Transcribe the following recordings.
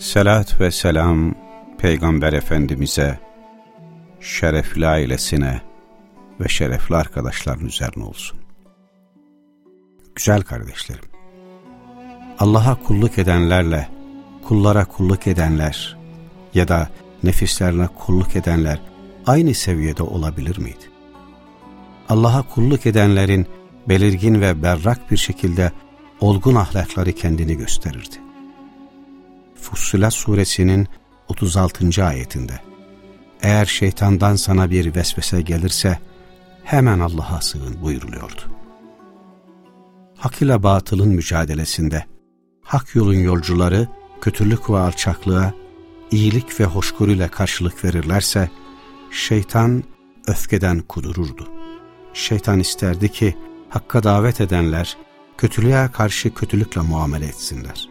Selat ve selam Peygamber Efendimiz'e, şerefli ailesine ve şerefli arkadaşların üzerine olsun. Güzel kardeşlerim, Allah'a kulluk edenlerle kullara kulluk edenler ya da nefislerine kulluk edenler aynı seviyede olabilir miydi? Allah'a kulluk edenlerin belirgin ve berrak bir şekilde olgun ahlakları kendini gösterirdi. Fussilat suresinin 36. ayetinde eğer şeytandan sana bir vesvese gelirse hemen Allah'a sığın buyuruluyordu. Hak ile batılın mücadelesinde hak yolun yolcuları kötülük ve alçaklığa iyilik ve hoşgörüyle karşılık verirlerse şeytan öfkeden kudururdu. Şeytan isterdi ki hakka davet edenler kötülüğe karşı kötülükle muamele etsinler.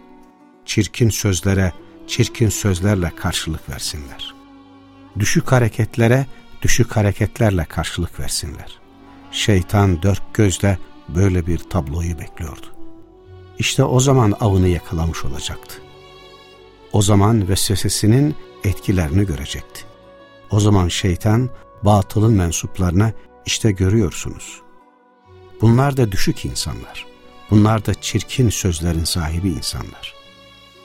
Çirkin sözlere çirkin sözlerle karşılık versinler. Düşük hareketlere düşük hareketlerle karşılık versinler. Şeytan dört gözle böyle bir tabloyu bekliyordu. İşte o zaman avını yakalamış olacaktı. O zaman vesvesesinin etkilerini görecekti. O zaman şeytan batılın mensuplarına işte görüyorsunuz. Bunlar da düşük insanlar. Bunlar da çirkin sözlerin sahibi insanlar.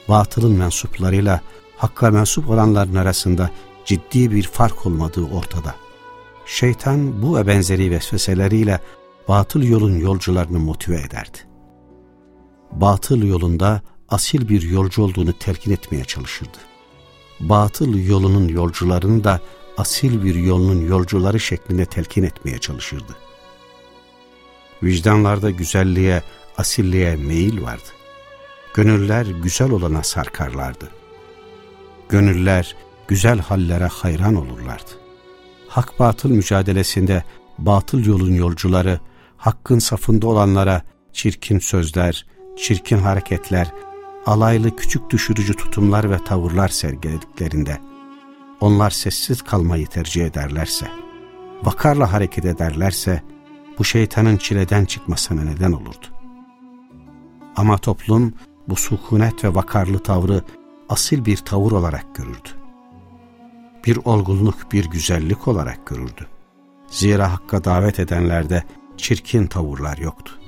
Batılın mensuplarıyla hakka mensup olanların arasında ciddi bir fark olmadığı ortada. Şeytan bu ve benzeri vesveseleriyle batıl yolun yolcularını motive ederdi. Batıl yolunda asil bir yolcu olduğunu telkin etmeye çalışırdı. Batıl yolunun yolcularını da asil bir yolunun yolcuları şeklinde telkin etmeye çalışırdı. Vicdanlarda güzelliğe, asilliğe meyil vardı. Gönüller güzel olana sarkarlardı. Gönüller güzel hallere hayran olurlardı. Hak batıl mücadelesinde batıl yolun yolcuları, hakkın safında olanlara çirkin sözler, çirkin hareketler, alaylı küçük düşürücü tutumlar ve tavırlar sergilediklerinde, onlar sessiz kalmayı tercih ederlerse, vakarla hareket ederlerse, bu şeytanın çileden çıkmasına neden olurdu. Ama toplum bu sukunet ve vakarlı tavrı asil bir tavır olarak görürdü. Bir olgunluk, bir güzellik olarak görürdü. Zira hakka davet edenlerde çirkin tavırlar yoktu.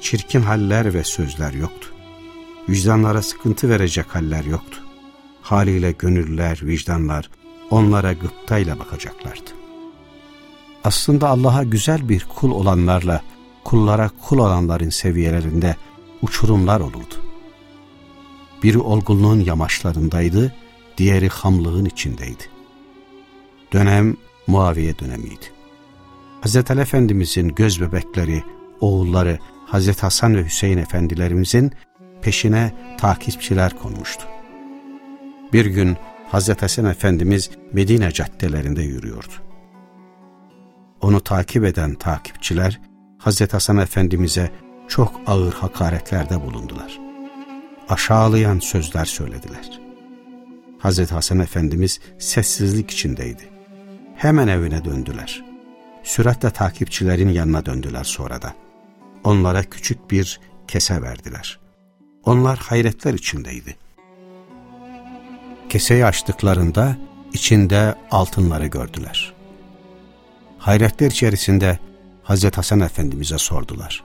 Çirkin haller ve sözler yoktu. Vicdanlara sıkıntı verecek haller yoktu. Haliyle gönüller, vicdanlar onlara gıptayla bakacaklardı aslında Allah'a güzel bir kul olanlarla kullara kul olanların seviyelerinde uçurumlar olurdu. Biri olgunluğun yamaçlarındaydı, diğeri hamlığın içindeydi. Dönem Muaviye dönemiydi. Hz. Ali Efendimizin göz bebekleri, oğulları Hz. Hasan ve Hüseyin Efendilerimizin peşine takipçiler konmuştu. Bir gün Hz. Hasan Efendimiz Medine caddelerinde yürüyordu. Onu takip eden takipçiler Hazreti Hasan Efendimiz'e çok ağır hakaretlerde bulundular. Aşağılayan sözler söylediler. Hazreti Hasan Efendimiz sessizlik içindeydi. Hemen evine döndüler. Süratle takipçilerin yanına döndüler sonra da. Onlara küçük bir kese verdiler. Onlar hayretler içindeydi. Keseyi açtıklarında içinde altınları gördüler hayretler içerisinde Hazreti Hasan Efendimiz'e sordular.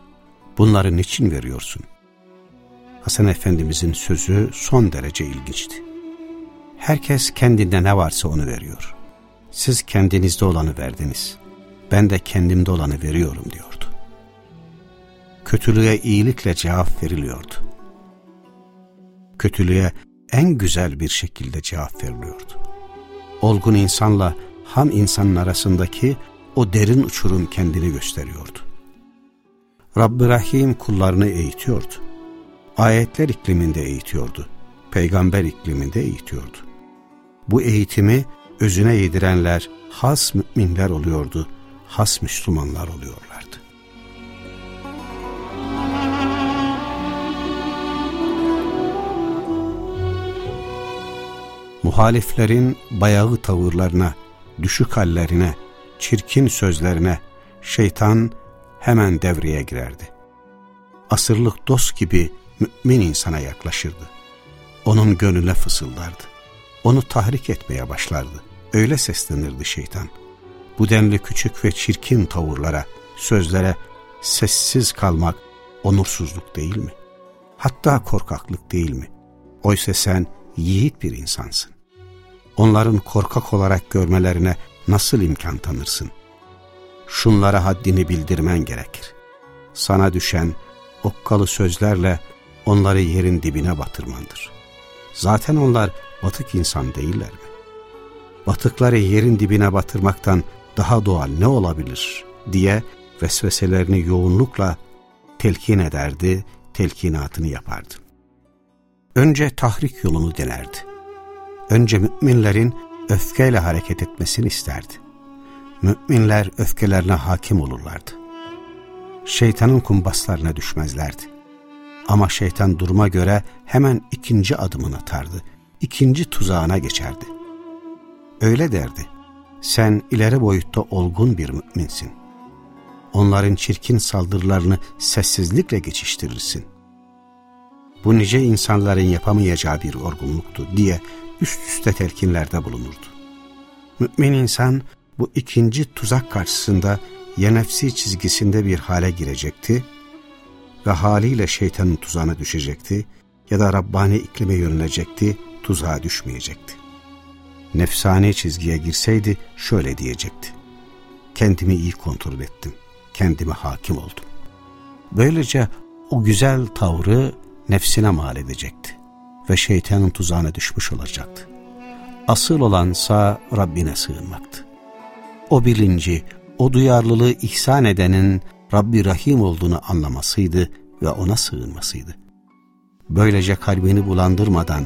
Bunları niçin veriyorsun? Hasan Efendimiz'in sözü son derece ilginçti. Herkes kendinde ne varsa onu veriyor. Siz kendinizde olanı verdiniz. Ben de kendimde olanı veriyorum diyordu. Kötülüğe iyilikle cevap veriliyordu. Kötülüğe en güzel bir şekilde cevap veriliyordu. Olgun insanla ham insanın arasındaki o derin uçurum kendini gösteriyordu. Rabbi Rahim kullarını eğitiyordu. Ayetler ikliminde eğitiyordu. Peygamber ikliminde eğitiyordu. Bu eğitimi özüne yedirenler has müminler oluyordu, has Müslümanlar oluyorlardı. Muhaliflerin bayağı tavırlarına, düşük hallerine, çirkin sözlerine şeytan hemen devreye girerdi. Asırlık dost gibi mümin insana yaklaşırdı. Onun gönlüne fısıldardı. Onu tahrik etmeye başlardı. Öyle seslenirdi şeytan. Bu denli küçük ve çirkin tavırlara, sözlere sessiz kalmak onursuzluk değil mi? Hatta korkaklık değil mi? Oysa sen yiğit bir insansın. Onların korkak olarak görmelerine nasıl imkan tanırsın? Şunlara haddini bildirmen gerekir. Sana düşen okkalı sözlerle onları yerin dibine batırmandır. Zaten onlar batık insan değiller mi? Batıkları yerin dibine batırmaktan daha doğal ne olabilir diye vesveselerini yoğunlukla telkin ederdi, telkinatını yapardı. Önce tahrik yolunu denerdi. Önce müminlerin öfkeyle hareket etmesini isterdi. Müminler öfkelerine hakim olurlardı. Şeytanın kumbaslarına düşmezlerdi. Ama şeytan duruma göre hemen ikinci adımını atardı. İkinci tuzağına geçerdi. Öyle derdi. Sen ileri boyutta olgun bir müminsin. Onların çirkin saldırılarını sessizlikle geçiştirirsin. Bu nice insanların yapamayacağı bir orgunluktu diye üst üste telkinlerde bulunurdu. Mümin insan bu ikinci tuzak karşısında ya nefsi çizgisinde bir hale girecekti ve haliyle şeytanın tuzağına düşecekti ya da Rabbani iklime yönelecekti, tuzağa düşmeyecekti. Nefsani çizgiye girseydi şöyle diyecekti. Kendimi iyi kontrol ettim, kendime hakim oldum. Böylece o güzel tavrı nefsine mal edecekti ve şeytanın tuzağına düşmüş olacaktı. Asıl olansa Rabbine sığınmaktı. O bilinci, o duyarlılığı ihsan edenin Rabbi Rahim olduğunu anlamasıydı ve ona sığınmasıydı. Böylece kalbini bulandırmadan,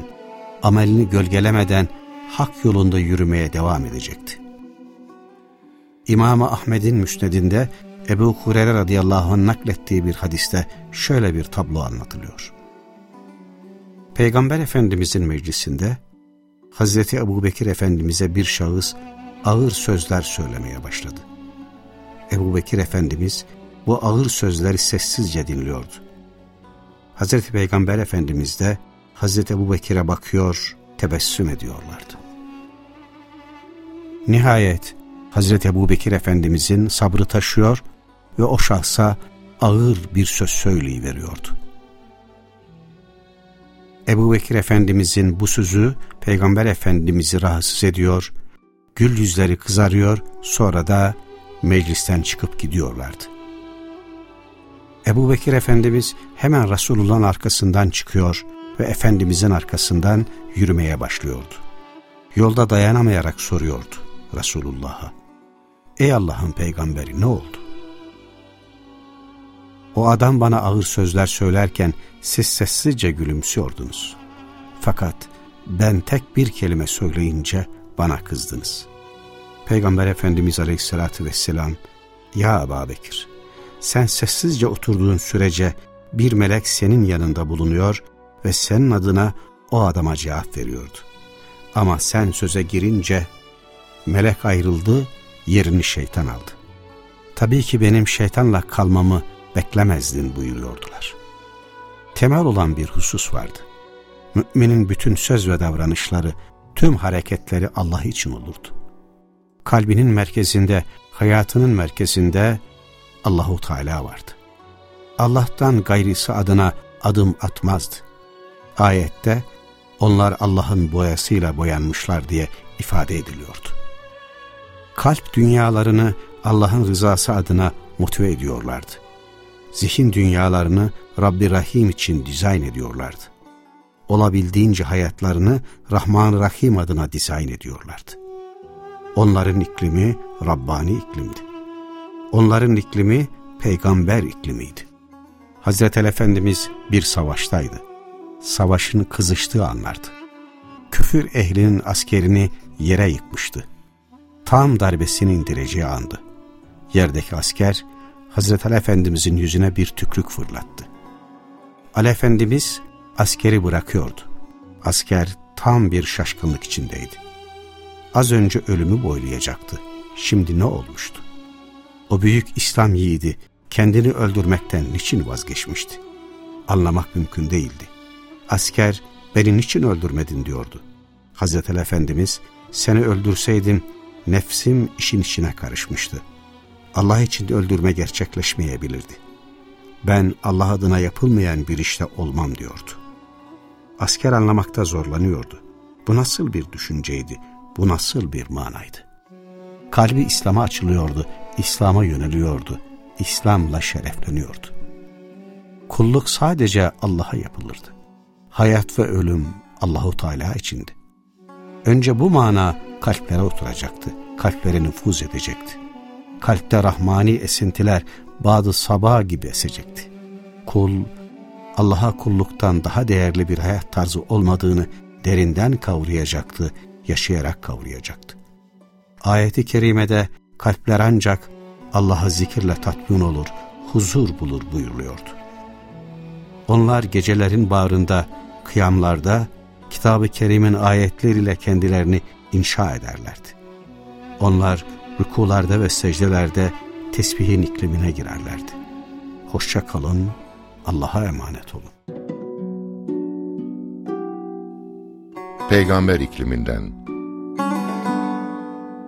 amelini gölgelemeden hak yolunda yürümeye devam edecekti. İmam Ahmed'in müsnedinde Ebu Hureyre radıyallahu anh naklettiği bir hadiste şöyle bir tablo anlatılıyor. Peygamber Efendimizin meclisinde Hazreti Ebu Bekir Efendimiz'e bir şahıs ağır sözler söylemeye başladı. Ebu Bekir Efendimiz bu ağır sözleri sessizce dinliyordu. Hazreti Peygamber Efendimiz de Hazreti Ebu Bekir'e bakıyor, tebessüm ediyorlardı. Nihayet Hazreti Ebu Bekir Efendimizin sabrı taşıyor ve o şahsa ağır bir söz söyleyiveriyordu. Ebu Bekir Efendimizin bu sözü Peygamber Efendimiz'i rahatsız ediyor, gül yüzleri kızarıyor, sonra da meclisten çıkıp gidiyorlardı. Ebu Bekir Efendimiz hemen Resulullah'ın arkasından çıkıyor ve Efendimizin arkasından yürümeye başlıyordu. Yolda dayanamayarak soruyordu Resulullah'a. Ey Allah'ın peygamberi ne oldu? O adam bana ağır sözler söylerken siz sessizce gülümsüyordunuz. Fakat ben tek bir kelime söyleyince bana kızdınız. Peygamber Efendimiz Aleyhisselatü Vesselam, Ya Ebu Bekir, sen sessizce oturduğun sürece bir melek senin yanında bulunuyor ve senin adına o adama cevap veriyordu. Ama sen söze girince melek ayrıldı, yerini şeytan aldı. Tabii ki benim şeytanla kalmamı beklemezdin buyuruyordular. Temel olan bir husus vardı. Müminin bütün söz ve davranışları, tüm hareketleri Allah için olurdu. Kalbinin merkezinde, hayatının merkezinde Allahu Teala vardı. Allah'tan gayrisi adına adım atmazdı. Ayette onlar Allah'ın boyasıyla boyanmışlar diye ifade ediliyordu. Kalp dünyalarını Allah'ın rızası adına motive ediyorlardı. Zihin dünyalarını Rabbi Rahim için dizayn ediyorlardı. Olabildiğince hayatlarını Rahman Rahim adına dizayn ediyorlardı. Onların iklimi Rabbani iklimdi. Onların iklimi peygamber iklimiydi. Hazreti Efendimiz bir savaştaydı. Savaşın kızıştığı anlardı. küfür ehlinin askerini yere yıkmıştı. Tam darbesini indireceği andı. Yerdeki asker Hazreti Ali Efendimizin yüzüne bir tükrük fırlattı. Ali Efendimiz askeri bırakıyordu. Asker tam bir şaşkınlık içindeydi. Az önce ölümü boylayacaktı. Şimdi ne olmuştu? O büyük İslam yiğidi kendini öldürmekten niçin vazgeçmişti? Anlamak mümkün değildi. Asker beni niçin öldürmedin diyordu. Hazreti Efendimiz seni öldürseydim nefsim işin içine karışmıştı. Allah için öldürme gerçekleşmeyebilirdi. Ben Allah adına yapılmayan bir işte olmam diyordu. Asker anlamakta zorlanıyordu. Bu nasıl bir düşünceydi? Bu nasıl bir manaydı? Kalbi İslam'a açılıyordu, İslam'a yöneliyordu, İslam'la şerefleniyordu. Kulluk sadece Allah'a yapılırdı. Hayat ve ölüm Allahu Teala içindi. Önce bu mana kalplere oturacaktı, kalplere nüfuz edecekti. Kalpte rahmani esintiler bazı sabah gibi esecekti. Kul, Allah'a kulluktan daha değerli bir hayat tarzı olmadığını derinden kavrayacaktı, yaşayarak kavrayacaktı. Ayeti kerimede kalpler ancak Allah'a zikirle tatmin olur, huzur bulur buyuruluyordu. Onlar gecelerin bağrında, kıyamlarda, Kitab-ı Kerim'in ayetleriyle kendilerini inşa ederlerdi. Onlar rükularda ve secdelerde tesbihin iklimine girerlerdi. Hoşça kalın, Allah'a emanet olun. Peygamber ikliminden